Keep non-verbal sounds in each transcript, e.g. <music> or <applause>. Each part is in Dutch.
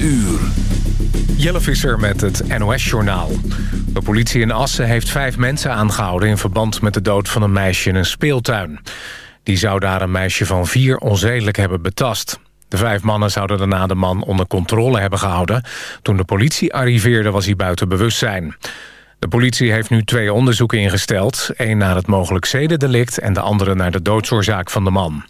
uur. Jelle Visser met het NOS-journaal. De politie in Assen heeft vijf mensen aangehouden... in verband met de dood van een meisje in een speeltuin. Die zou daar een meisje van vier onzedelijk hebben betast. De vijf mannen zouden daarna de man onder controle hebben gehouden. Toen de politie arriveerde was hij buiten bewustzijn. De politie heeft nu twee onderzoeken ingesteld. één naar het mogelijk zedendelict... en de andere naar de doodsoorzaak van de man.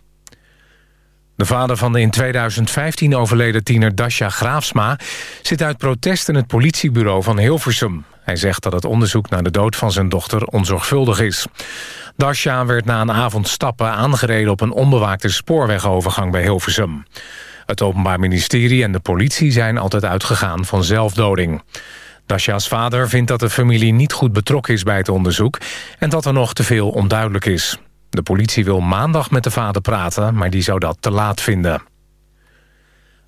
De vader van de in 2015 overleden tiener Dasha Graafsma... zit uit protest in het politiebureau van Hilversum. Hij zegt dat het onderzoek naar de dood van zijn dochter onzorgvuldig is. Dasha werd na een avond stappen aangereden... op een onbewaakte spoorwegovergang bij Hilversum. Het Openbaar Ministerie en de politie zijn altijd uitgegaan van zelfdoding. Dasha's vader vindt dat de familie niet goed betrokken is bij het onderzoek... en dat er nog te veel onduidelijk is. De politie wil maandag met de vader praten, maar die zou dat te laat vinden.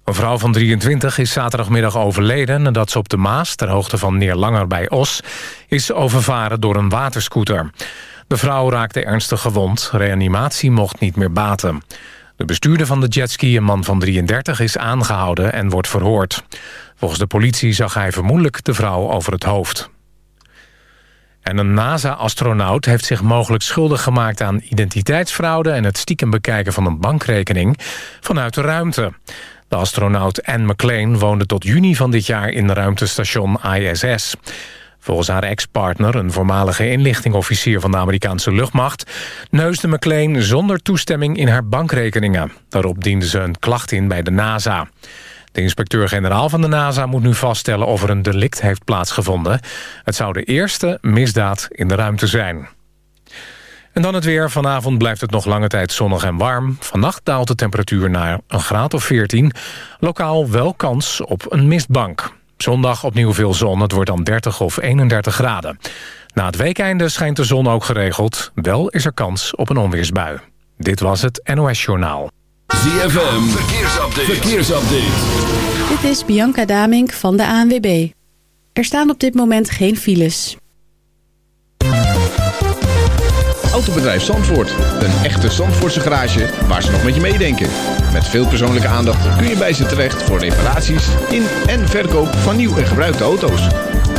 Een vrouw van 23 is zaterdagmiddag overleden... nadat ze op de Maas, ter hoogte van Neerlanger bij Os... is overvaren door een waterscooter. De vrouw raakte ernstig gewond. Reanimatie mocht niet meer baten. De bestuurder van de jetski, een man van 33, is aangehouden en wordt verhoord. Volgens de politie zag hij vermoedelijk de vrouw over het hoofd. En een NASA-astronaut heeft zich mogelijk schuldig gemaakt aan identiteitsfraude... en het stiekem bekijken van een bankrekening vanuit de ruimte. De astronaut Anne McLean woonde tot juni van dit jaar in ruimtestation ISS. Volgens haar ex-partner, een voormalige inlichtingofficier van de Amerikaanse luchtmacht... neusde McLean zonder toestemming in haar bankrekeningen. Daarop diende ze een klacht in bij de NASA. De inspecteur-generaal van de NASA moet nu vaststellen of er een delict heeft plaatsgevonden. Het zou de eerste misdaad in de ruimte zijn. En dan het weer. Vanavond blijft het nog lange tijd zonnig en warm. Vannacht daalt de temperatuur naar een graad of 14. Lokaal wel kans op een mistbank. Zondag opnieuw veel zon. Het wordt dan 30 of 31 graden. Na het weekeinde schijnt de zon ook geregeld. Wel is er kans op een onweersbui. Dit was het NOS Journaal. ZFM, verkeersupdate. verkeersupdate. Dit is Bianca Damink van de ANWB. Er staan op dit moment geen files. Autobedrijf Zandvoort. Een echte Zandvoortse garage waar ze nog met je meedenken. Met veel persoonlijke aandacht kun je bij ze terecht voor reparaties in en verkoop van nieuw en gebruikte auto's.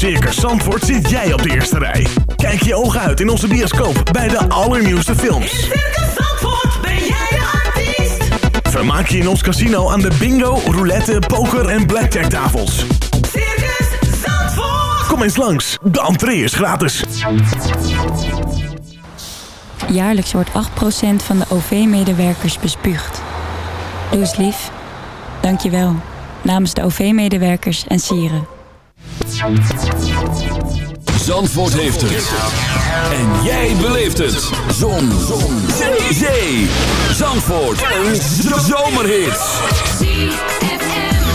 Circus Zandvoort zit jij op de eerste rij. Kijk je ogen uit in onze bioscoop bij de allernieuwste In films. Circus Zandvoort ben jij de artiest. Vermaak je in ons casino aan de bingo, roulette, poker en blackjack tafels. Circus Zandvoort. Kom eens langs, de entree is gratis. Jaarlijks wordt 8% van de OV-medewerkers bespuugd. Doe eens lief. Dank je wel. Namens de OV-medewerkers en sieren. Zandvoort heeft het. En jij beleeft het. Zon. Zon. Zee. Zee. Zandvoort. Een zomerhit.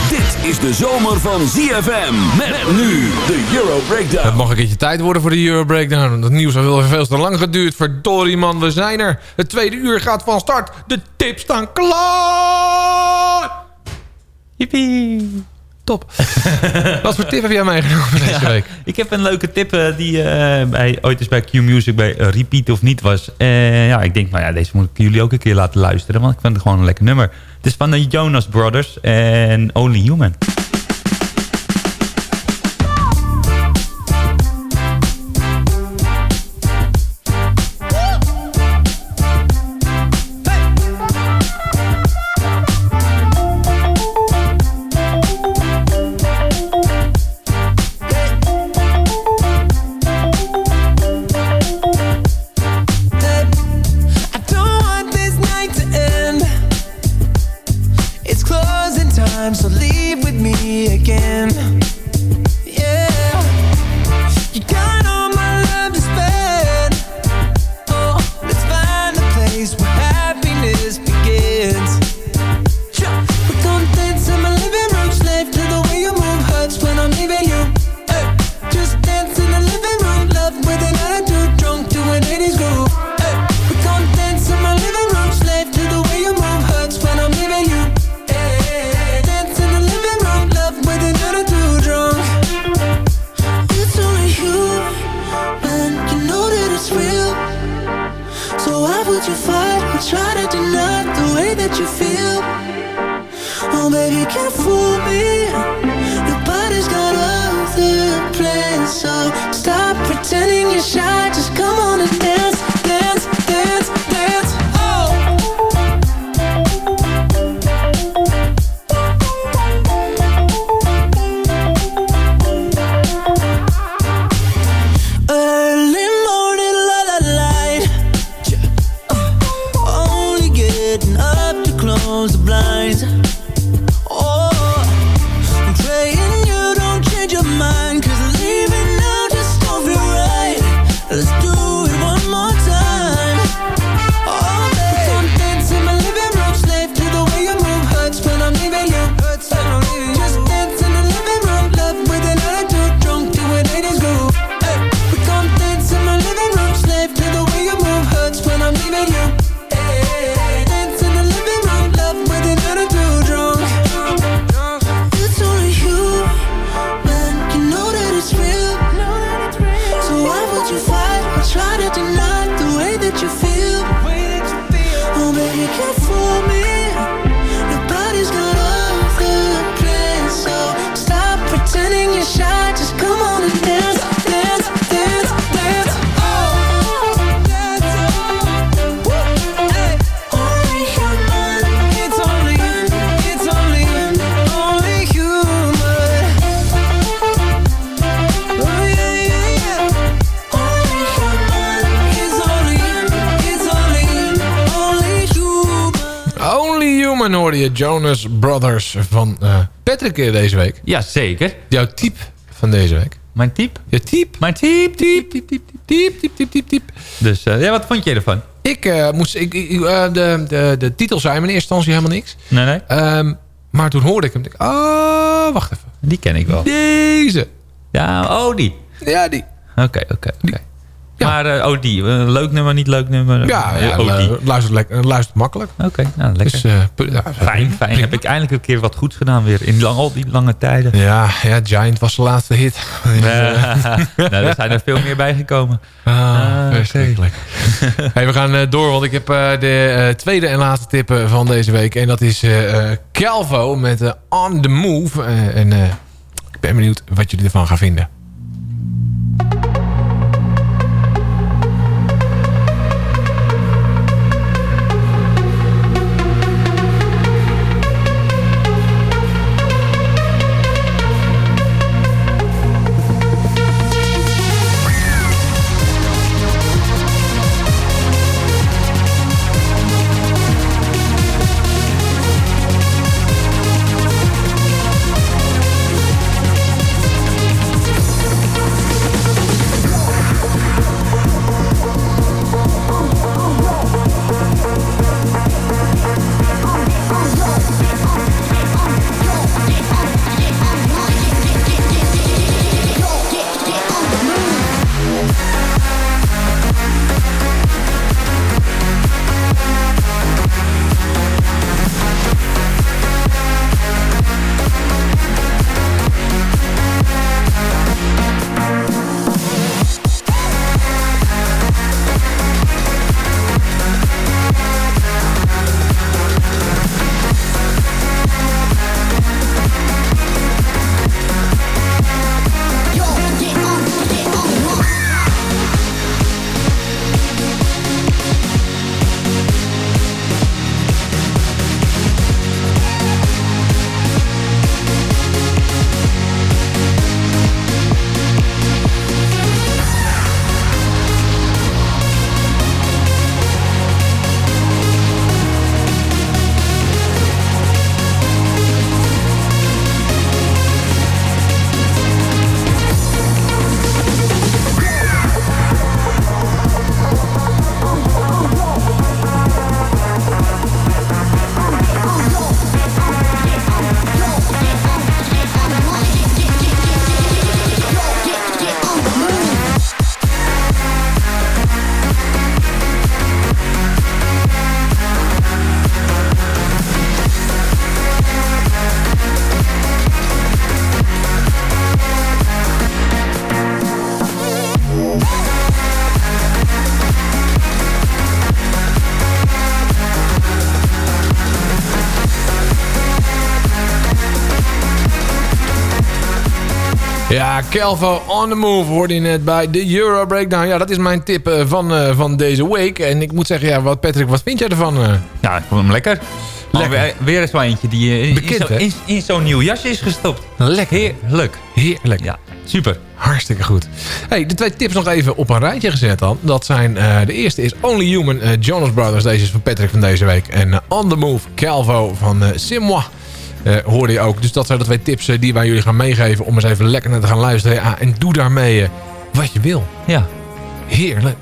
Dit is de zomer van ZFM. Met nu de Euro Breakdown. Het mag een keertje tijd worden voor de Euro Breakdown. Het nieuws heeft wel veel te lang geduurd. Verdorie man, we zijn er. Het tweede uur gaat van start. De tips staan klaar. Yippie. Top. <laughs> Wat voor tip heb jij meegenomen deze week? Ik heb een leuke tip eh, die eh, bij, ooit eens bij Q-Music bij eh, Repeat of niet was. Ja, ik denk, nou ja, deze moet ik jullie ook een keer laten luisteren. Want ik vind het gewoon een lekker nummer. Het is van de Jonas Brothers en Only Human. Jonas Brothers van eh, Patrick eh, deze week. Ja, zeker. Jouw type van deze week. Mijn type? Je type. Mijn type, type. Type, type, type, type, type, type, type. Dus eh, ja, wat vond je ervan? Ik eh, moest... Ik, ik, de, de, de titel zei me in eerste instantie helemaal niks. Nee, nee. Ehm, maar toen hoorde ik hem. Dacht ik, oh, wacht even. Die ken ik wel. Deze. Ja, oh, die. Ja, die. Oké, oké, oké. Ja. Maar oh, die. Eh, leuk nummer, niet leuk nummer? Ja, Eh, ja oh, die. luistert, lekker, luistert makkelijk. Oké, nou, lekker. Dus, ja, fijn, fijn. Heb ik eindelijk een keer wat goeds gedaan weer. In lang, al die lange tijden. Ja, ja, Giant was de laatste hit. <laughs> <laughs> nou, er zijn er veel meer bijgekomen. Ah, verschrikkelijk. <laughs> hey, we gaan door, want ik heb de tweede en laatste tip van deze week. En dat is Calvo met On The Move. En ik ben benieuwd wat jullie ervan gaan vinden. Ja, Kelvo on the move hoorde je net bij de Euro Breakdown. Ja, dat is mijn tip eh, van, eh, van deze week. En ik moet zeggen, ja, wat Patrick, wat vind jij ervan? eh? Ja, ik vond hem lekker. Lekker. Weer, weer eens wel eentje die in, zo- zo'n nieuw jasje is gestopt. Lekker. Heerlijk. Heerlijk. Ja, super. Hartstikke goed. Hey, de twee tips nog even op een rijtje gezet dan. Dat zijn, de eerste is Only Human, Jonas Brothers. Deze is van Patrick van deze week. En On The Move, Calvo van. Eh, hoorde je ook. Dus dat zijn de twee tips eh, die wij jullie gaan meegeven. Om eens even lekker naar te gaan luisteren. Ja, en doe daarmee eh, wat je wil. Ja. Heerlijk.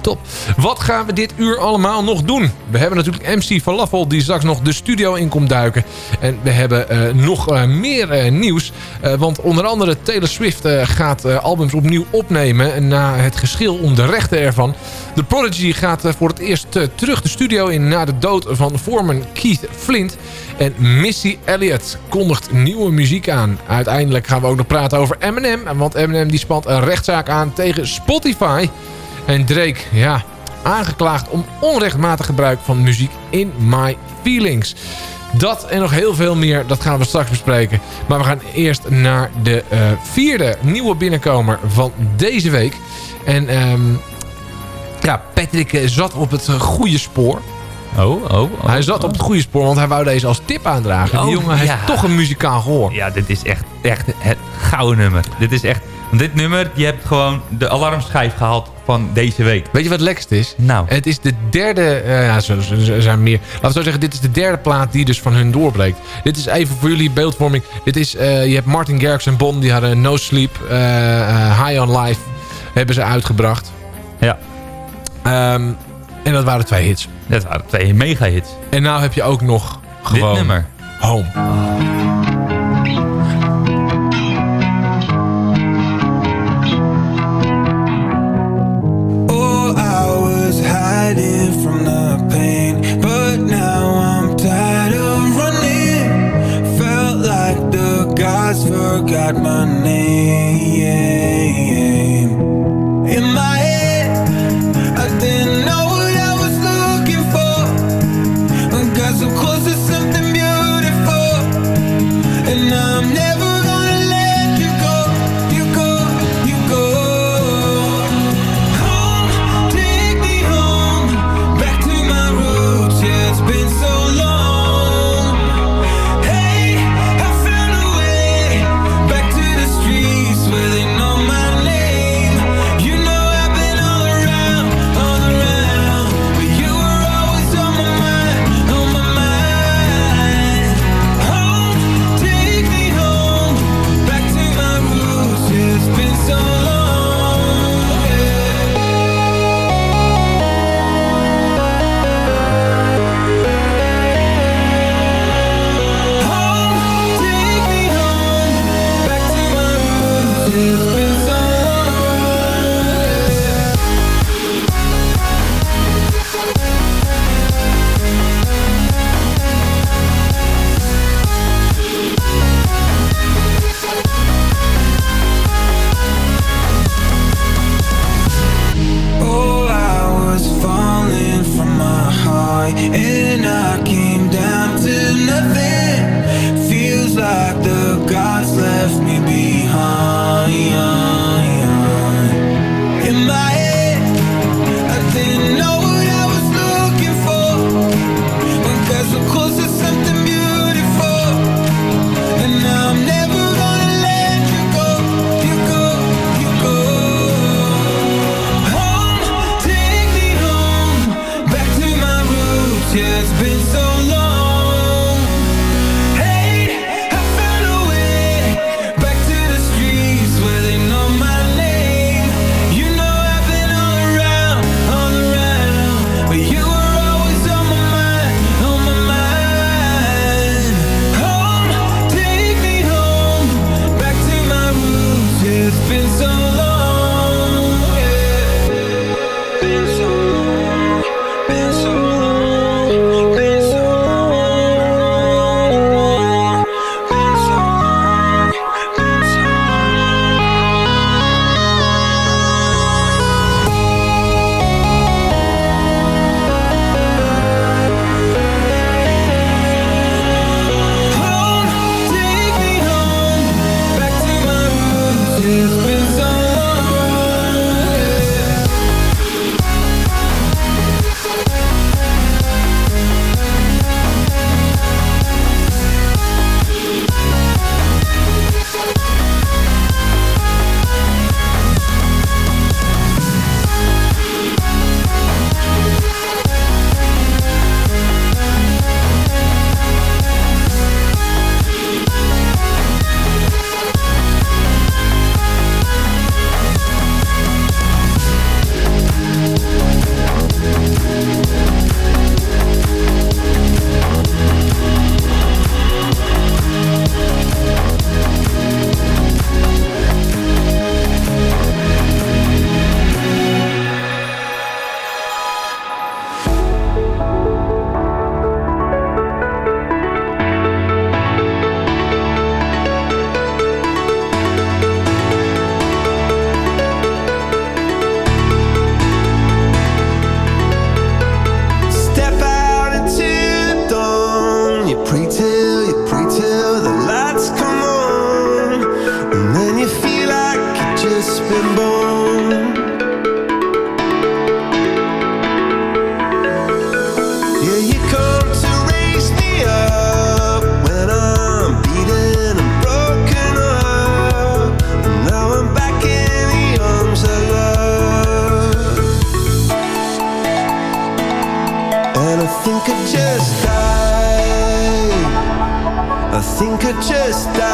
Top. Wat gaan we dit uur allemaal nog doen? We hebben natuurlijk MC Falafel die straks nog de studio in komt duiken. En we hebben eh, nog eh, meer eh, nieuws. Eh, want onder andere Taylor Swift eh, gaat eh, albums opnieuw opnemen... na het geschil om de rechten ervan. The Prodigy gaat eh, voor het eerst eh, terug de studio in... na de dood van foreman Keith Flint. En Missy Elliott kondigt nieuwe muziek aan. Uiteindelijk gaan we ook nog praten over Eminem. Want Eminem die spant een rechtszaak aan tegen Spotify... En Drake, ja, aangeklaagd om onrechtmatig gebruik van muziek in My Feelings. Dat en nog heel veel meer, dat gaan we straks bespreken. Maar we gaan eerst naar de eh, vierde nieuwe binnenkomer van deze week. En ehm, ja, Patrick eh, zat op het eh, goede spoor. Oh, oh, oh. hij zat op het goede spoor, want hij wou deze als tip aandragen. Die Oh, jongen heeft ja. toch een muzikaal gehoor. Ja, dit is echt, echt het gouden nummer. Dit is echt... Want dit nummer, je hebt gewoon de alarmschijf gehaald van deze week. Weet je wat het lekkerste is? Nou. Het is de derde, eh, ja, zo- zo- zo- er zijn meer. Laten we zo zeggen, dit is de derde plaat die dus van hun doorbreekt. Dit is even voor jullie beeldvorming. Dit is, eh, je hebt Martin Garrix en Bon, die hadden No Sleep, eh, High on Life, hebben ze uitgebracht. Ja. Ehm, en dat waren twee hits. Dat waren twee mega hits. En nou heb je ook nog gewoon Dit nummer. Home. Oh, I was I just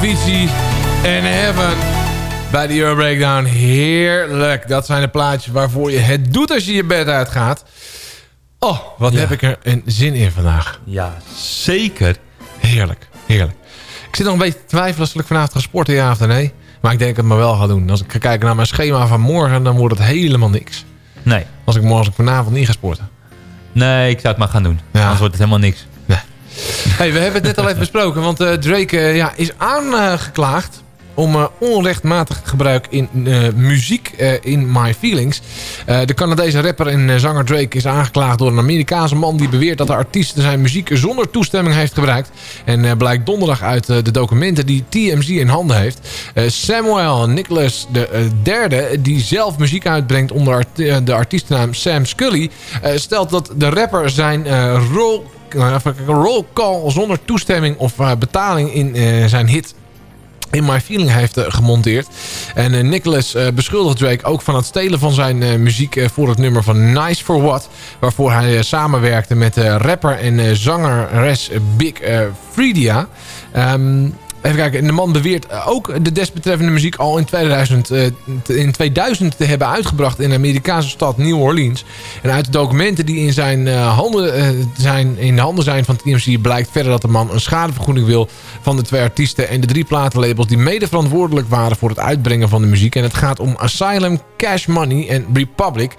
Avicii en Heaven bij de Euro Breakdown. Heerlijk. Dat zijn de plaatjes waarvoor je het doet als je je bed uitgaat. Oh, wat heb ik er een zin in vandaag. Ja, zeker. Heerlijk, heerlijk. Ik zit nog een beetje te twijfelen als ik vanavond ga sporten, ja of nee. Maar ik denk dat ik het maar wel ga doen. Als ik ga kijken naar mijn schema van morgen, dan wordt het helemaal niks. Nee. Als ik morgen als ik vanavond niet ga sporten. Nee, ik zou het maar gaan doen. Anders wordt het helemaal niks. Hey, we hebben het net al even besproken, want eh, Drake eh, ja, is aangeklaagd om eh, onrechtmatig gebruik in muziek in My Feelings. De Canadese rapper en zanger Drake is aangeklaagd door een Amerikaanse man... die beweert dat de artiest zijn muziek zonder toestemming heeft gebruikt. En blijkt donderdag uit de documenten die TMZ in handen heeft. Samuel Nicholas de derde, die zelf muziek uitbrengt onder de artiestennaam Sam Scully... stelt dat de rapper zijn rol roll call zonder toestemming of eh, betaling in eh, zijn hit in My Feeling heeft eh, gemonteerd. En eh, Nicholas eh, beschuldigt Drake ook van het stelen van zijn eh, muziek eh, voor het nummer van Nice For What. Waarvoor hij eh, samenwerkte met eh, rapper en eh, zangeres Big eh, Freedia. Even kijken. En de man beweert eh, ook de desbetreffende muziek al in 2000, eh, in 2000 te hebben uitgebracht in de Amerikaanse stad New Orleans. En uit de documenten die in, zijn, eh, handen, zijn, in de handen zijn van TMC blijkt verder dat de man een schadevergoeding wil van de twee artiesten en de drie platenlabels die mede verantwoordelijk waren voor het uitbrengen van de muziek. En het gaat om Asylum, Cash Money en Republic.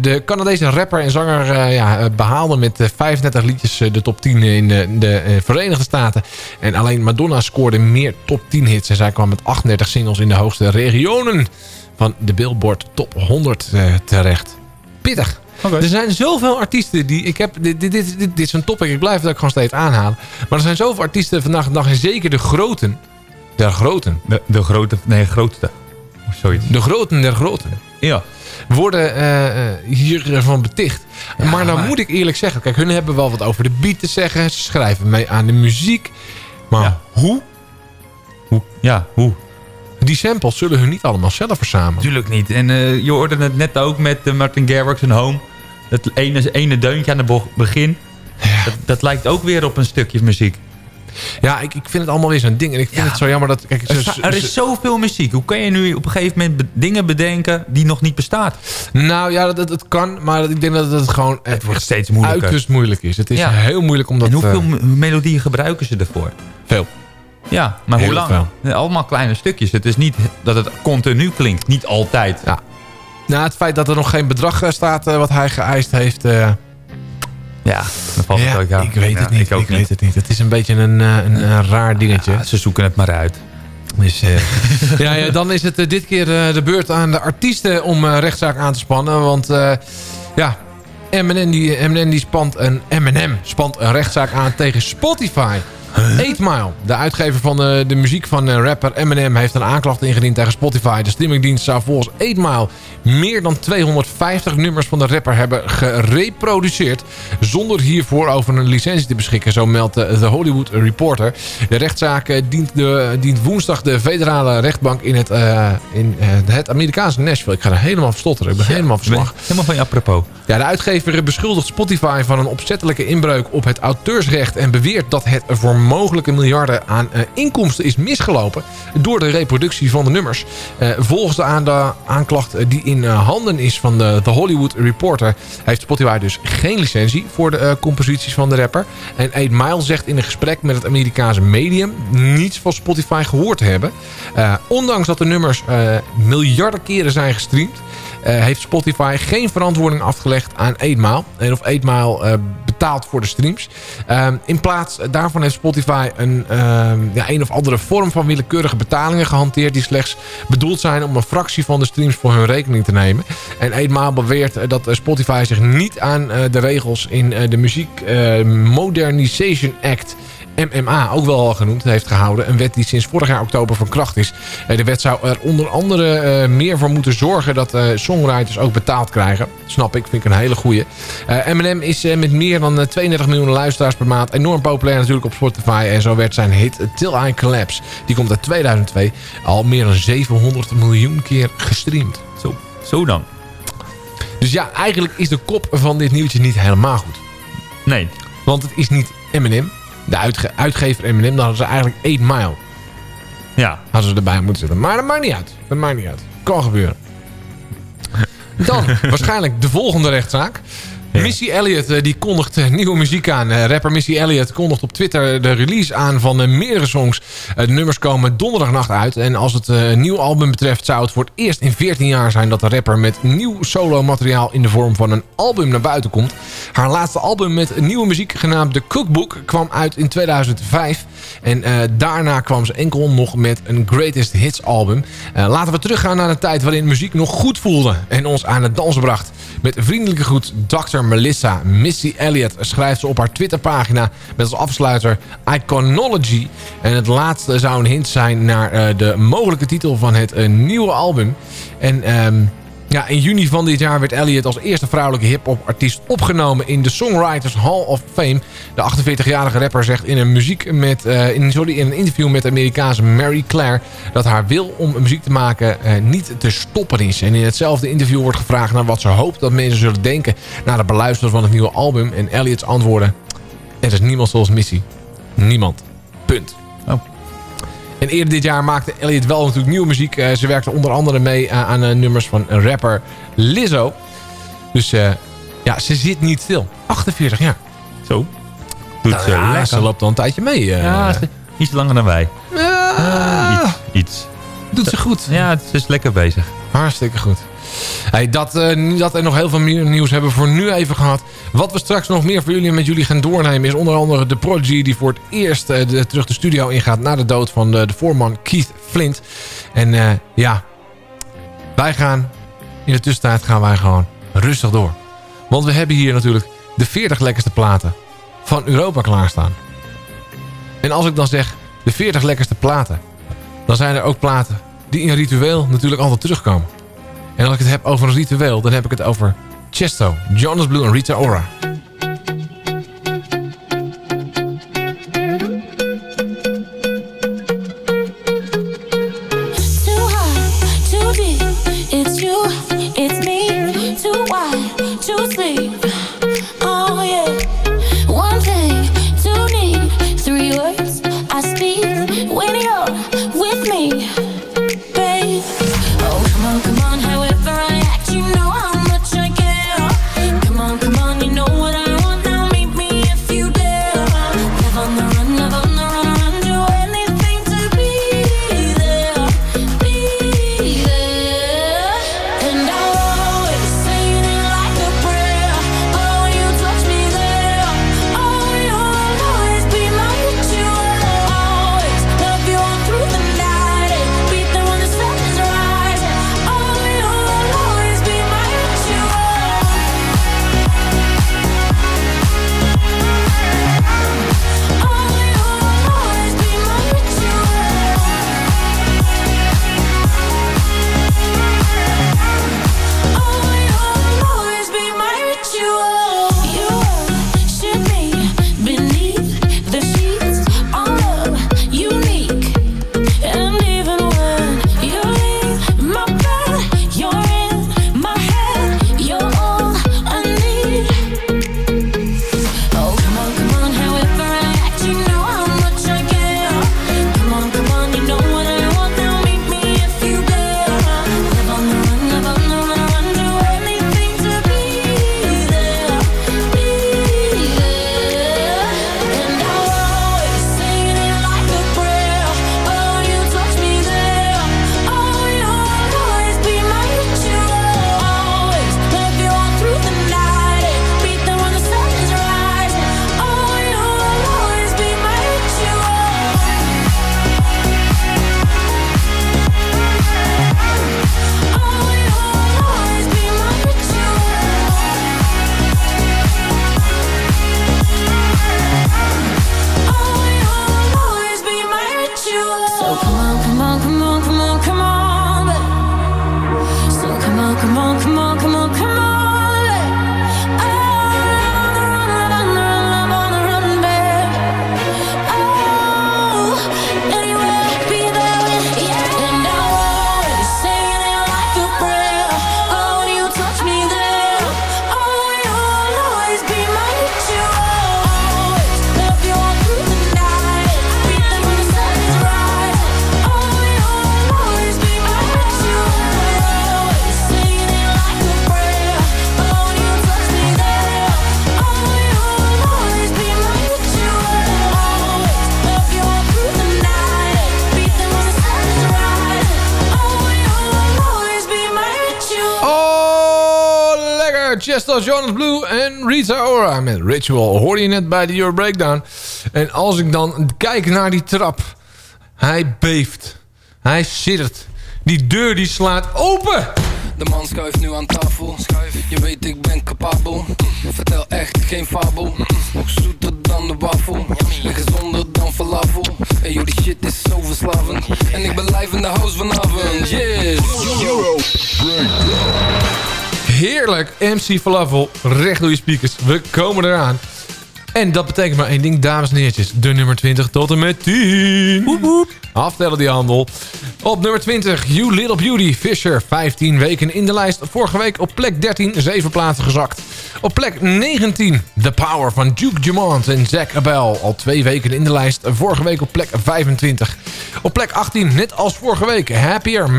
De Canadese rapper en zanger ja, eh, behaalde met eh, 35 liedjes de top 10 in de eh, Verenigde Staten. En alleen Madonna meer top 10 hits. En zij kwam met 38 singles in de hoogste regionen van de Billboard Top 100 eh, terecht. Pittig. Er zijn zoveel artiesten die... Ik heb, dit, dit, dit, dit, dit is een topic, ik blijf het ook gewoon steeds aanhalen. Maar er zijn zoveel artiesten vandaag de dag... en zeker de groten... Der groten. De, de grote, nee, grootste. Of zoiets. De groten der groten. Ja. Worden eh, eh, hiervan beticht. maar dan maar- moet ik eerlijk zeggen... Kijk, hun hebben wel wat over de beat te zeggen. Ze schrijven mee aan de muziek. Maar Ja. hoe? Hoe? Ja, hoe? Die samples zullen hun niet allemaal zelf verzamelen. Natuurlijk niet. En eh, je hoorde het net ook met eh, Martin Garrix en Home. Dat ene, ene deuntje aan het begin. Dat, dat lijkt ook weer op een stukje muziek. Ja, ik, ik vind het allemaal weer zo'n ding. En ik vind Ja. het zo jammer dat... Kijk, Er, er is zoveel muziek. Hoe kan je nu op een gegeven moment dingen bedenken die nog niet bestaat? Nou ja, dat, dat, dat kan. Maar ik denk dat het gewoon Het wordt steeds moeilijker. uiterst moeilijk is. Het is Ja. heel moeilijk om dat... en hoeveel eh, melodieën gebruiken ze ervoor? veel. Ja, maar Heel hoe lang? veel. Ja, Allemaal kleine stukjes. Het is niet dat het continu klinkt. Niet altijd. Ja. Nou, het feit dat er nog geen bedrag eh, staat eh, wat hij geëist heeft... eh, Ja, dan valt ja, ook. Ja. ik weet Ja, het niet. Ik ook Ik niet. weet het niet. Het is een beetje een, eh, een, raar dingetje. Ze zoeken het maar uit. Dus, eh, <laughs> ja, ja, dan is het eh, dit keer de beurt aan de artiesten om rechtszaak aan te spannen. Want ja, Eminem die, die spant een, Eminem spant een rechtszaak aan tegen Spotify. 8 Mile, de uitgever van de, de muziek van eh, rapper Eminem... heeft een aanklacht ingediend tegen Spotify. De streamingdienst zou volgens 8 Mile... meer dan 250 nummers van de rapper hebben gereproduceerd... zonder hiervoor over een licentie te beschikken, zo meldt de The Hollywood Reporter. De rechtszaak eh, dient, de, dient woensdag de federale rechtbank in het, eh, in, eh, het Amerikaanse Nashville. Ik ga er helemaal verstotteren, ik ben helemaal verslag. Helemaal van je apropos. Ja, de uitgever beschuldigt Spotify van een opzettelijke inbreuk op het auteursrecht... en beweert dat het voor mogelijke miljarden aan eh, inkomsten is misgelopen... door de reproductie van de nummers. Eh, volgens de aanklacht die in eh, handen is van de The Hollywood Reporter... heeft Spotify dus geen licentie voor de composities van de rapper. En 8 Mile zegt in een gesprek met het Amerikaanse medium... niets van Spotify gehoord te hebben. Ondanks dat de nummers miljarden keren zijn gestreamd... heeft Spotify geen verantwoording afgelegd aan 8 Mile. En of 8 Mile betaalt voor de streams. Ehm, in plaats daarvan heeft Spotify een, ehm, ja, een of andere vorm van willekeurige betalingen gehanteerd... die slechts bedoeld zijn om een fractie van de streams voor hun rekening te nemen. En 8 Mile beweert eh, dat eh, Spotify zich niet aan eh, de regels in de Muziek Modernization Act... MMA, ook wel al genoemd, heeft gehouden. Een wet die sinds vorig jaar oktober van kracht is. Eh, De wet zou er onder andere eh, meer voor moeten zorgen... dat eh, songwriters ook betaald krijgen. Snap ik, vind ik een hele goeie. Eminem is met meer dan eh, 32 miljoen luisteraars per maand... enorm populair natuurlijk op Spotify. En zo werd zijn hit Till I Collapse. Die komt uit 2002 al meer dan 700 miljoen keer gestreamd. Zo, zo dan. Dus ja, eigenlijk is de kop van dit nieuwtje niet helemaal goed. Nee. Want het is niet Eminem. De uitge- uitgever Eminem, dan hadden ze eigenlijk 8 Mile. Ja. Hadden ze erbij moeten zitten. Maar dat maakt niet uit. Dat maakt niet uit. Kan gebeuren. Dan <laughs> waarschijnlijk de volgende rechtszaak. Missy Elliott eh, die kondigt eh, nieuwe muziek aan. Eh, Rapper Missy Elliott kondigt op Twitter de release aan van meerdere songs. De nummers komen donderdagnacht uit. En als het eh, nieuw album betreft zou het voor het eerst in 14 jaar zijn... dat de rapper met nieuw solo materiaal in de vorm van een album naar buiten komt. Haar laatste album met nieuwe muziek genaamd The Cookbook kwam uit in 2005. En daarna kwam ze enkel nog met een Greatest Hits album. Laten we teruggaan naar een tijd waarin muziek nog goed voelde en ons aan het dansen bracht. Met vriendelijke groet Dr. Melissa Missy Elliott schrijft ze op haar Twitterpagina met als afsluiter Iconology. En het laatste zou een hint zijn naar eh, de mogelijke titel van het eh, nieuwe album. En... ehm, ja, in juni van dit jaar werd Elliot als eerste vrouwelijke hip-hop artiest opgenomen in de Songwriters Hall of Fame. De 48-jarige rapper zegt in een, muziek met, eh, in, sorry, in een interview met de Amerikaanse Mary Claire dat haar wil om muziek te maken eh, niet te stoppen is. En in hetzelfde interview wordt gevraagd naar wat ze hoopt dat mensen zullen denken na het beluisteren van het nieuwe album. En Elliots antwoorden, er is niemand zoals Missy. Niemand. Punt. Oh. En eerder dit jaar maakte Elliot wel natuurlijk nieuwe muziek. Eh, ze werkte onder andere mee eh, aan eh, nummers van een rapper Lizzo. Dus eh, ja, ze zit niet stil. 48 jaar. Zo. Doet Nou ze ja, lekker. ze loopt al een tijdje mee. eh. Ja, ze- iets langer dan wij. Ja, Iets. iets. doet ze goed. Ja, het is lekker bezig. Hartstikke goed. Dat, eh, dat er nog heel veel meer nieuws hebben we voor nu even gehad. Wat we straks nog meer voor jullie en met jullie gaan doornemen... is onder andere de Prodigy die voor het eerst eh, terug de studio ingaat... na de dood van de, de voorman Keith Flint. En eh, ja, wij gaan... in de tussentijd gaan wij gewoon rustig door. Want we hebben hier natuurlijk de 40 lekkerste platen van Europa klaarstaan. En als ik dan zeg de 40 lekkerste platen... dan zijn er ook platen die in ritueel natuurlijk altijd terugkomen. En als ik het heb over een ritueel, dan heb ik het over Chesto, Jonas Blue en Rita Ora. Too high, Rita Ora met Ritual. Hoorde je net bij de Euro Breakdown. En als ik dan kijk naar die trap. Hij beeft. Hij siddert. Die deur die slaat open. De man schuift nu aan tafel. Je weet ik ben capabel. Vertel echt geen fabel. Nog zoeter dan de wafel. En gezonder dan falafel. En joh, die shit is zo verslavend. En ik ben live in de house vanavond. Yes. Heerlijk. MC Falafel. Recht door je speakers. We komen eraan. En dat betekent maar één ding, dames en heertjes. De nummer 20 tot en met 10. Woep, woep. Aftellen die handel. Op nummer 20, You Little Beauty, Fisher. 15 weken in de lijst. Vorige week op plek 13, 7 plaatsen gezakt. Op plek 19, The Power van Duke Dumont en Zack Abel. Al twee weken in de lijst. Vorige week op plek 25. Op plek 18, net als vorige week, Happier,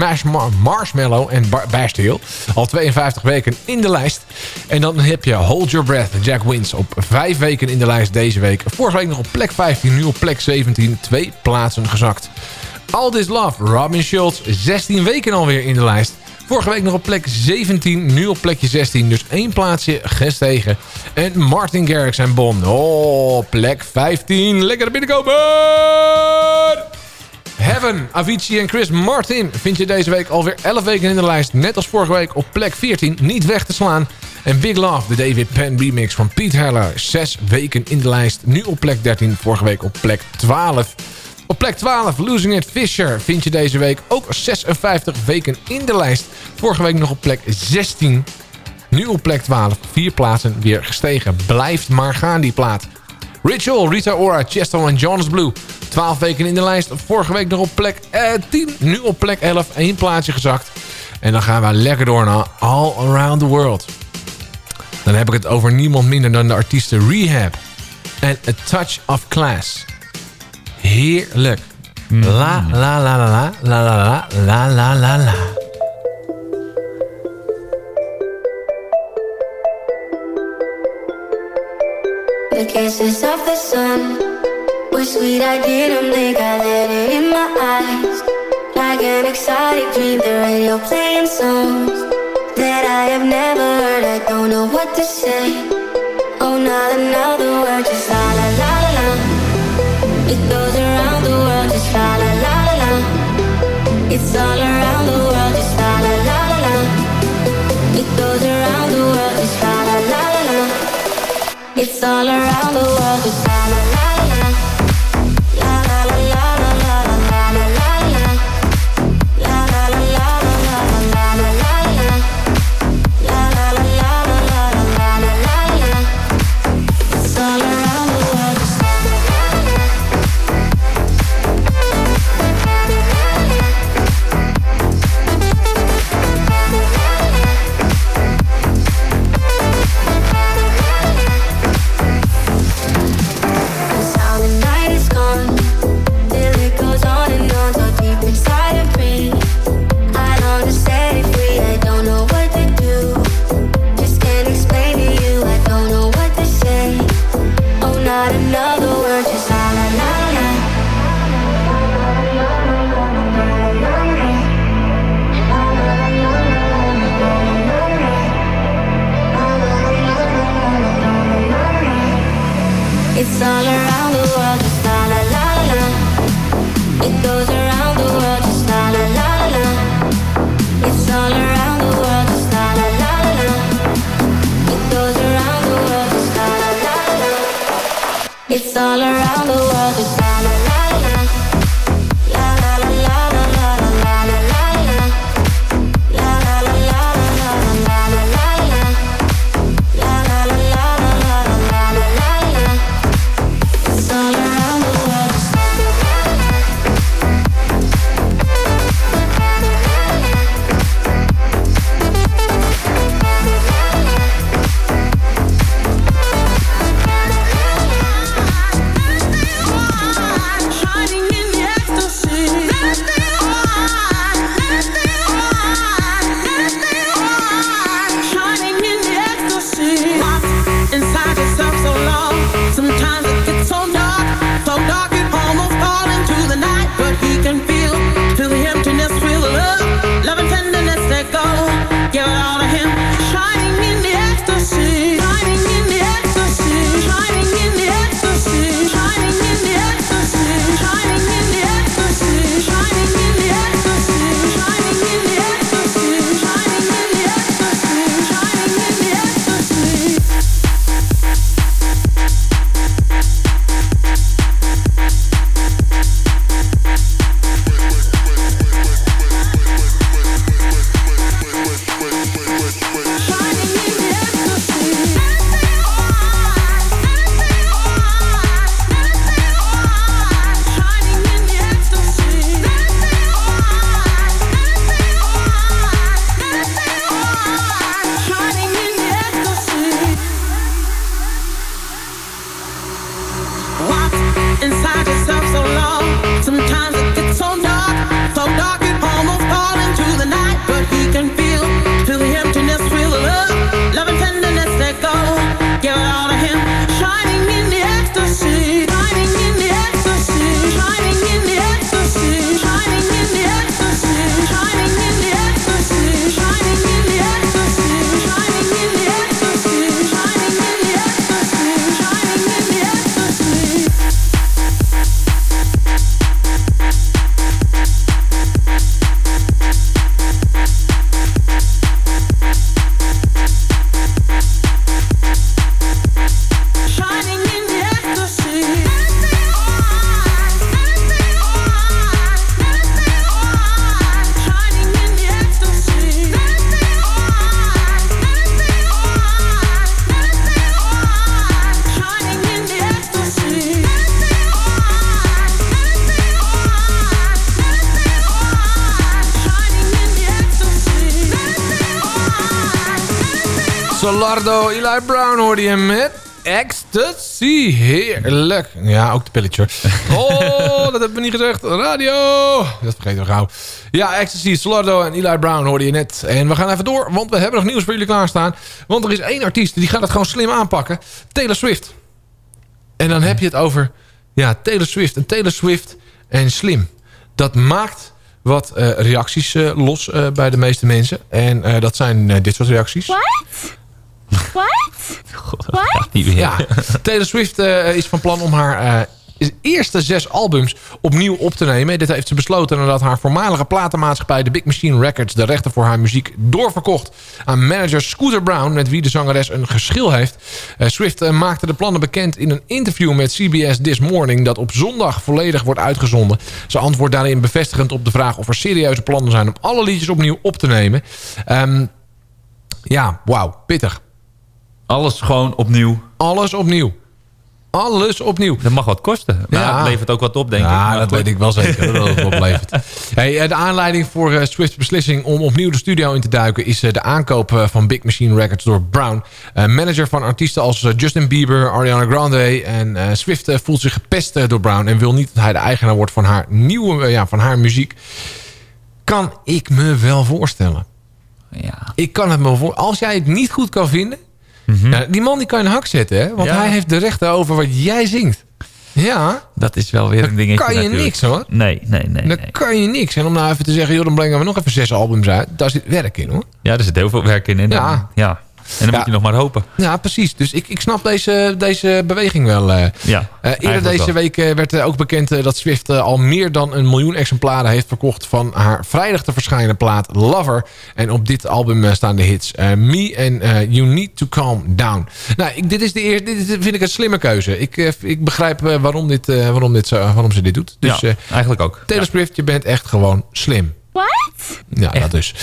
Marshmallow en Bastille. Al 52 weken in de lijst. En dan heb je Hold Your Breath, Jack Wins. Op vijf weken in de lijst deze week. Vorige week nog op plek 15, nu op plek 17. Twee plaatsen gezakt. All This Love, Robin Schultz. 16 weken alweer in de lijst. Vorige week nog op plek 17, nu op plekje 16. Dus één plaatsje gestegen. En Martin Garrix en Bon. Oh, plek 15. Lekker naar binnen komen! Heaven, Avicii en Chris Martin vind je deze week alweer 11 weken in de lijst. Net als vorige week op plek 14, niet weg te slaan. En Big Love, de David Penn remix van Piet Heller. 6 weken in de lijst, nu op plek 13, vorige week op plek 12. Op plek 12, Losing It Fisher, vind je deze week ook 56 weken in de lijst. Vorige week nog op plek 16. Nu op plek 12, vier plaatsen weer gestegen. Blijft maar gaan die plaat. Ritual, Rita Ora, Chesto en Jonas Blue. 12 weken in de lijst. Vorige week nog op plek eh, 10. Nu op plek 11. één plaatsje gezakt. En dan gaan we lekker door naar All Around the World. Dan heb ik het over niemand minder dan de artiesten Rehab. En A Touch of Class. Heerlijk. La la la la la la la la la la la. The kisses of the sun were sweet. I didn't think I let it in my eyes. Like an exotic dream, the radio playing songs that I have never heard. I don't know what to say. Oh, not another word, just la Solardo, Eli Brown hoorde je met Ecstasy. Heerlijk. Ja, ook de pilletje. <laughs> Oh, dat hebben we niet gezegd. Radio. Dat vergeten we gauw. Ja, Ecstasy, Solardo en Eli Brown hoorde je net. En we gaan even door, want we hebben nog nieuws voor jullie klaarstaan. Want er is één artiest die gaat het gewoon slim aanpakken. Taylor Swift. En dan heb je het over ja, Taylor Swift. En Taylor Swift en slim. Dat maakt wat eh, reacties eh, los eh, bij de meeste mensen. En eh, dat zijn eh, dit soort reacties. What? What? Ja, Taylor Swift eh, is van plan om haar eh, eerste zes albums opnieuw op te nemen. Dit heeft ze besloten nadat haar voormalige platenmaatschappij... de Big Machine Records de rechten voor haar muziek doorverkocht... aan manager Scooter Brown, met wie de zangeres een geschil heeft. Eh, Swift maakte de plannen bekend in een interview met CBS This Morning... dat op zondag volledig wordt uitgezonden. Ze antwoordt daarin bevestigend op de vraag of er serieuze plannen zijn... om alle liedjes opnieuw op te nemen. Ehm, ja, wauw, pittig. Alles gewoon opnieuw. Alles opnieuw. Alles opnieuw. Dat mag wat kosten. Maar Ja. het levert ook wat op, denk ik. Ja, Maar dat goed. weet ik wel zeker. Dat het oplevert. <laughs> Hey, eh, de aanleiding voor eh, Swift's beslissing om opnieuw de studio in te duiken... is eh, de aankoop van Big Machine Records door Brown. Manager van artiesten als Justin Bieber, Ariana Grande. En Swift voelt zich gepest door Brown... en wil niet dat hij de eigenaar wordt van haar, nieuwe, ja, van haar muziek. Kan ik me wel voorstellen. Ja. Ik kan het me voor. Als jij het niet goed kan vinden... ja, die man die kan je een hak zetten, hè? Want Mhm. Ja. hij heeft de rechten over wat jij zingt. Ja, Dat is wel weer een dingetje kan je natuurlijk. niks, hoor. Nee, nee, nee. dan nee. kan je niks. En om nou even te zeggen, joh, dan brengen we nog even zes albums uit. Daar zit werk in, hoor. Ja, er zit heel veel werk in. En dan- Ja. En dan moet je nog maar hopen. Ja, precies. Dus ik, ik snap deze, deze beweging wel. eh. Ja, Eh, eerder deze wel. week eh, werd ook bekend dat Swift al meer dan een miljoen exemplaren heeft verkocht van haar vrijdag te verschijnen plaat Lover. En op dit album staan de hits Me en You Need to Calm Down. Nou, ik, dit, is de eerste, dit vind ik een slimme keuze. Ik, ik begrijp waarom, dit, waarom, dit waarom ze dit doet. Dus ja, eigenlijk ook. Taylor Swift, je bent echt gewoon slim. What? Ja, dat dus.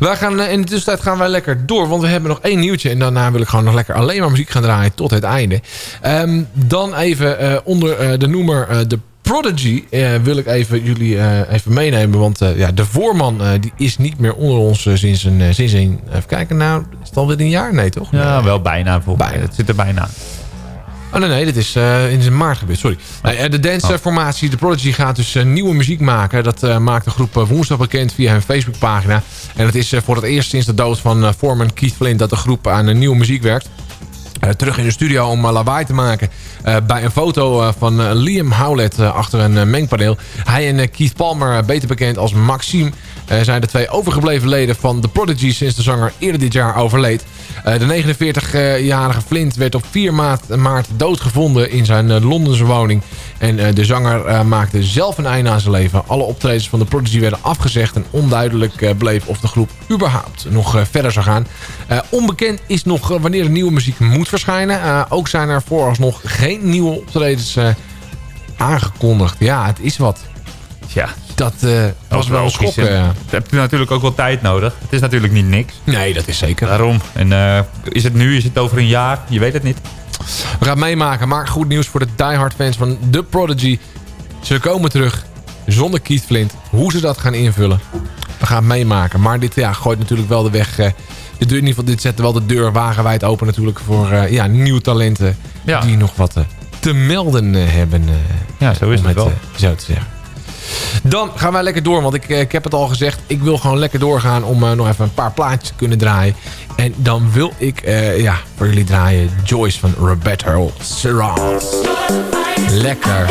Wij gaan, eh, in de tussentijd gaan wij lekker door. Want we hebben nog één nieuwtje. En daarna wil ik gewoon nog lekker alleen maar muziek gaan draaien tot het einde. Ehm, dan even eh, onder eh, de noemer eh, The Prodigy eh, wil ik even jullie eh, even meenemen. Want eh, ja, de voorman eh, die is niet meer onder ons sinds een... eh, sinds een even kijken, nou, is het alweer een jaar? Nee, toch? Ja, wel bijna. Volgens. Bijna. Het zit er bijna. Oh nee, nee, dit is eh, in maart gebeurd, sorry. Eh, de danceformatie The Prodigy gaat dus eh, nieuwe muziek maken. Dat maakt de groep woensdag bekend via hun Facebookpagina. En het is voor het eerst sinds de dood van voorman Keith Flint... dat de groep aan een nieuwe muziek werkt. Terug in de studio om lawaai te maken. bij een foto van Liam Howlett achter een mengpaneel. Hij en Keith Palmer, beter bekend als Maxime... zijn de twee overgebleven leden van The Prodigy... sinds de zanger eerder dit jaar overleed. Eh, de 49-jarige Flint werd op 4 maart, maart doodgevonden in zijn eh, Londense woning. En eh, de zanger maakte zelf een einde aan zijn leven. Alle optredens van The Prodigy werden afgezegd... en onduidelijk bleef of de groep überhaupt nog verder zou gaan. Onbekend is nog wanneer de nieuwe muziek moet verschijnen. Ook zijn er vooralsnog geen nieuwe optredens aangekondigd. Ja, het is wat. Ja, Dat eh, was wel schokken. En ja. Het heeft natuurlijk ook wel tijd nodig. Het is natuurlijk niet niks. Nee, dat is zeker. Daarom. En eh, is het nu? Is het over een jaar? Je weet het niet. We gaan meemaken. Maar goed nieuws voor de diehard fans van The Prodigy. Ze komen terug zonder Keith Flint. Hoe ze dat gaan invullen. We gaan het meemaken. Maar dit ja, gooit natuurlijk wel de weg... eh, de deur, in ieder geval, dit zet wel de deur wagenwijd open natuurlijk voor ja, nieuwe talenten. Ja. Die nog wat te melden hebben. Ja, zo is het wel. zo te zeggen. Dan gaan wij lekker door, want ik, eh, ik heb het al gezegd. Ik wil gewoon lekker doorgaan om eh, nog even een paar plaatjes te kunnen draaien. En dan wil ik eh, ja, voor jullie draaien Joyce van Roberta Serrans. Lekker.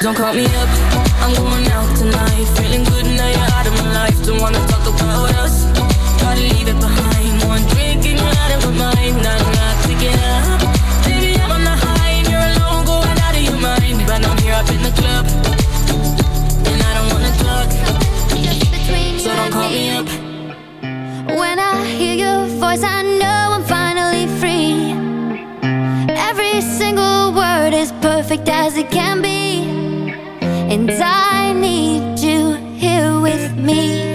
Don't call me up, I'm going out tonight. Feeling good now you're out of my life. Don't wanna talk about us. Gotta leave it behind. One drink and you're out of my mind. Nah, nah, take it up. Baby, I'm on the high and you're alone, going out of your mind. But I'm here up in the club, and I don't wanna talk. So don't call me up. When I hear your voice, I know I'm finally free. Every single word is perfect as it can be. And I need you here with me.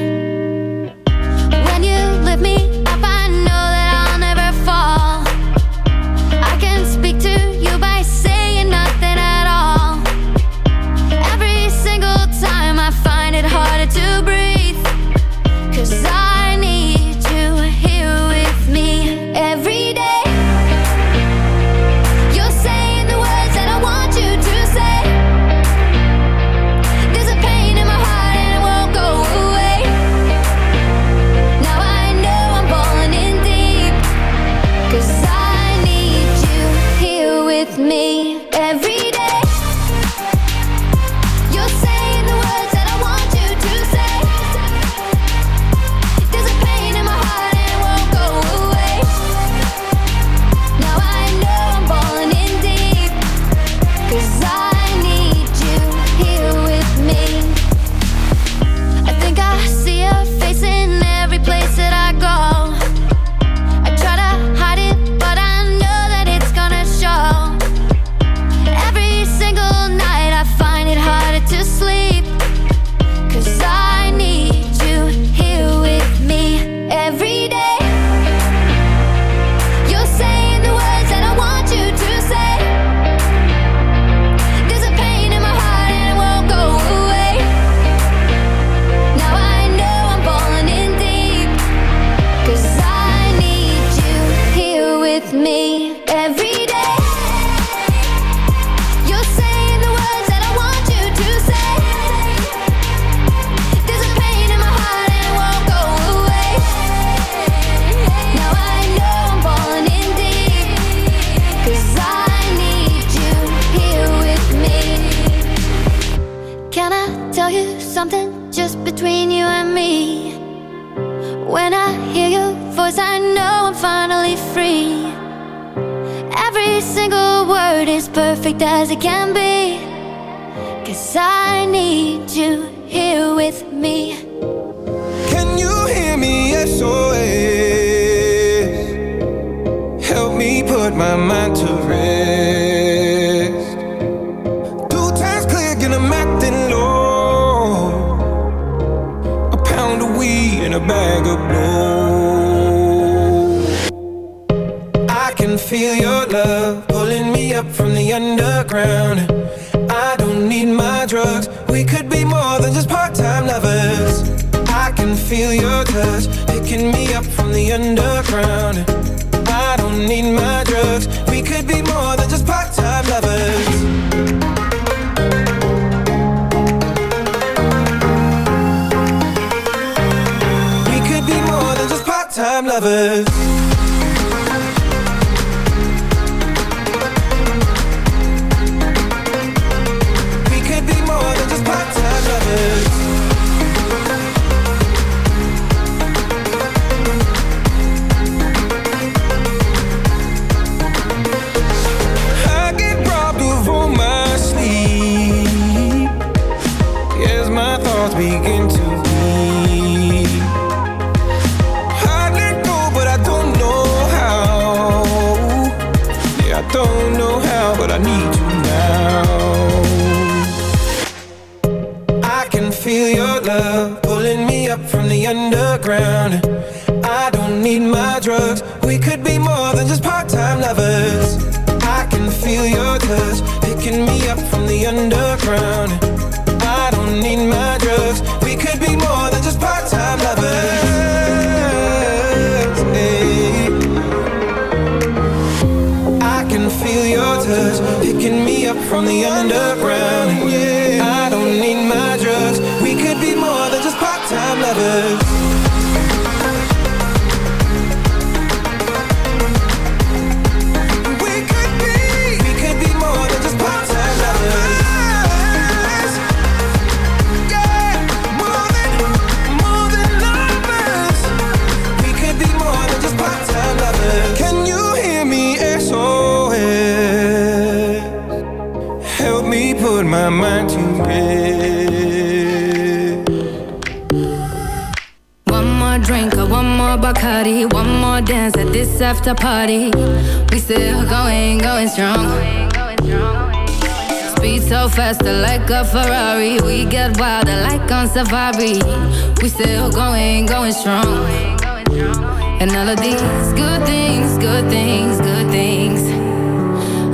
And all of these good things, good things, good things.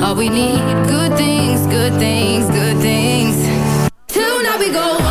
All we need, good things, good things, good things. Till now we go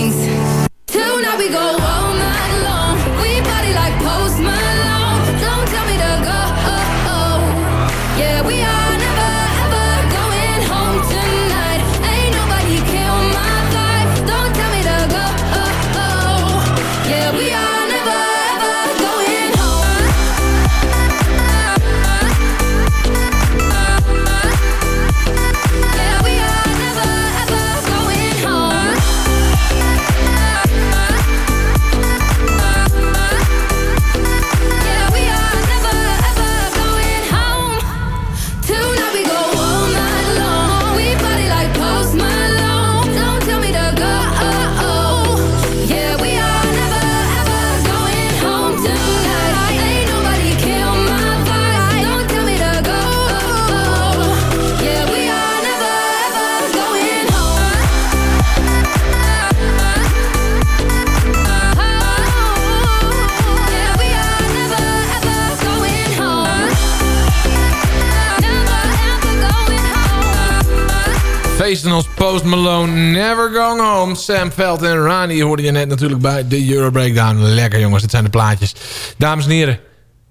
Post Malone, Never Going Home. Sam Veld en Rani hoorde je net natuurlijk bij de Euro Breakdown. Lekker jongens, dit zijn de plaatjes. Dames en heren,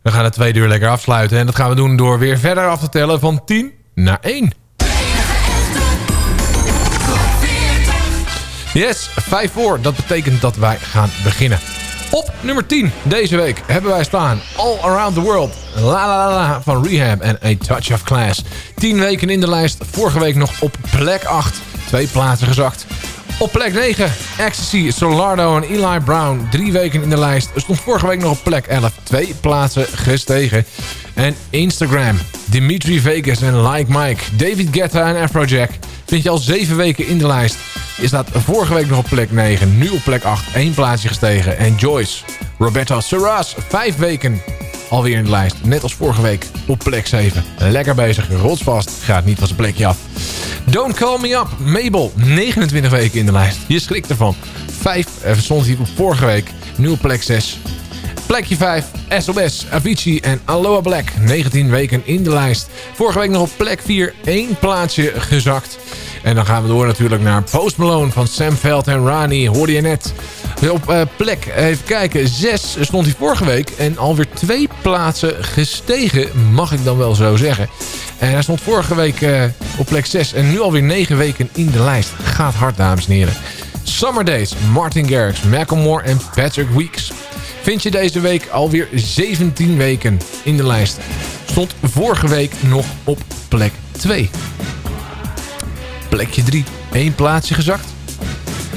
we gaan het tweede uur lekker afsluiten. En dat gaan we doen door weer verder af te tellen van 10 naar 1. Yes, 5 voor. Dat betekent dat wij gaan beginnen. Op nummer 10 deze week hebben wij staan All Around the World. La La La La van Rehab en A Touch of Class. 10 weken in de lijst. Vorige week nog op plek 8. Twee plaatsen gezakt. Op plek 9 Ecstasy, Solardo en Eli Brown. Drie weken in de lijst. Stond vorige week nog op plek 11. Twee plaatsen gestegen. En Instagram. Dimitri Vegas en Like Mike. David Guetta en Afrojack. Vind je al zeven weken in de lijst. Je staat vorige week nog op plek 9. Nu op plek 8. één plaatsje gestegen. En Joyce. Roberto Serras. Vijf weken alweer in de lijst. Net als vorige week op plek 7. Lekker bezig. Rotsvast. Gaat niet van zijn plekje af. Don't Call Me Up. Mabel. 29 weken in de lijst. Je schrikt ervan. Vijf eh, stond hier vorige week. Nu op plek 6. Plekje 5, SOS, Avicii en Aloha Black. 19 weken in de lijst. Vorige week nog op plek 4, één plaatsje gezakt. En dan gaan we door natuurlijk naar Post Malone van Sam Veld en Rani. Hoorde je net. Op uh, plek, even kijken, 6 stond hij vorige week. En alweer twee plaatsen gestegen, mag ik dan wel zo zeggen. En hij stond vorige week uh, op plek 6 en nu alweer 9 weken in de lijst. Gaat hard, dames en heren. Summer Days, Martin Garrix, Macklemore en Patrick Weeks. Vind je deze week alweer 17 weken in de lijst. Stond vorige week nog op plek 2. Plekje 3, één plaatsje gezakt.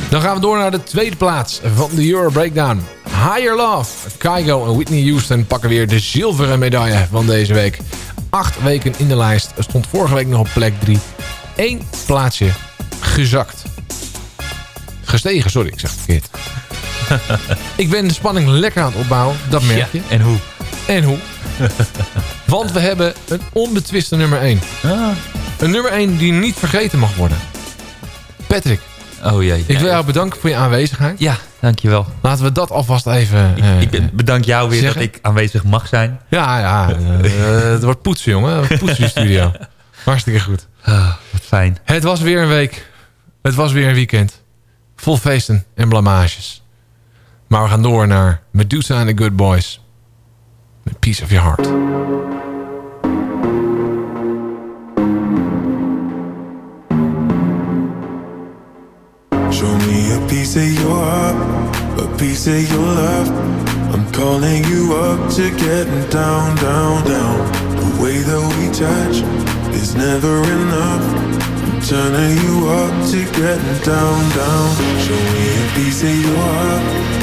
Dan gaan we door naar de tweede plaats van de Euro Breakdown. Higher Love. Kygo en Whitney Houston pakken weer de zilveren medaille van deze week. Acht weken in de lijst. Stond vorige week nog op plek 3. Eén plaatsje gezakt. Gestegen, sorry, ik zeg verkeerd. <laughs> ik ben de spanning lekker aan het opbouwen, dat merk je. Ja, en hoe? En hoe? <laughs> Want we hebben een onbetwiste nummer 1. Ah. Een nummer 1 die niet vergeten mag worden. Patrick. Oh jee. Ik wil jou bedanken voor je aanwezigheid. Ja, dankjewel. Laten we dat alvast even Ik, uh, ik bedank jou weer zeggen? dat ik aanwezig mag zijn. Ja, ja. Uh, het wordt poetsen, jongen. Poetsen studio. <laughs> Hartstikke goed. Ah, wat fijn. Het was weer een week. Het was weer een weekend. Vol feesten en blamages. Maar we gaan door naar Medusa and the Good Boys. Met Piece of Your Heart. Show me a piece of your heart, a piece of your love. I'm calling you up to getting down, down, down. The way that we touch is never enough. I'm turning you up to getting down, down. Show me a piece of your heart,